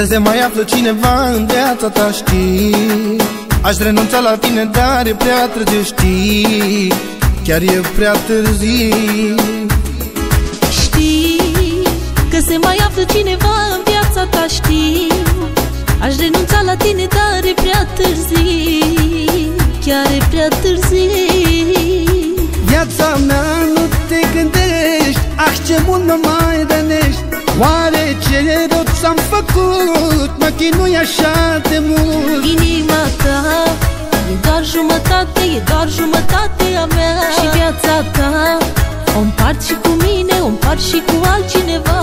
Că se mai află cineva în viața ta, știi Aș renunța la tine, dar e prea târziu, știi? Chiar e prea târziu. Știi că se mai află cineva în viața ta, știi? Aș renunța la tine, dar e prea târziu. Chiar e prea târziu. Viața mea nu te gândești Ah, ce mult mă mai rănești. Oare ce rău ți-am făcut? Mă chinui așa de mult. Inima ta e doar jumătate, e doar jumătate a mea. Și viața ta o împart și cu mine, o împart și cu altcineva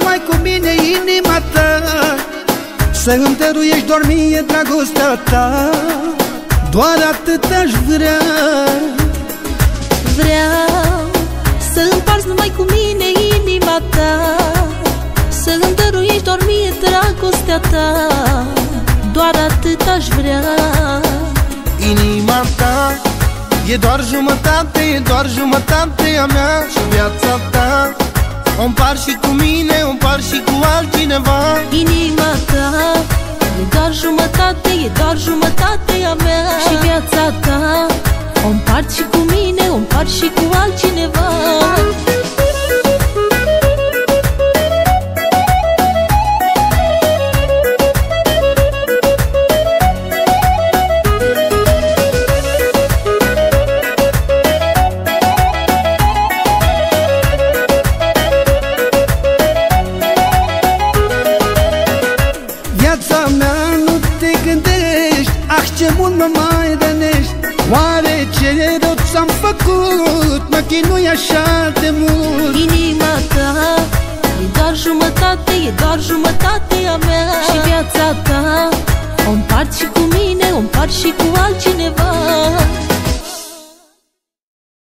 mai cu mine inima ta. Să îmi dăruiești doar mie dragostea ta. Doar atât aș vrea. Vreau să împarți numai cu mine inima ta. Să îmi dăruiești doar mie dragostea ta. Doar atât aș vrea. Inima ta E doar jumătate, e doar jumătate a mea Și viața ta o par și cu mine, o par și cu altcineva. Inima ta e doar jumătate, e doar jumătate a mea. Și viața ta o împart și cu mine, o împart și cu altcineva ce mult mă mai rănești. Oare ce rău ți-am făcut? Mă chinui așa de mult. Inima ta e doar jumătate, e doar jumătate a mea. Și viața ta o împart și cu mine, o împart și cu altcineva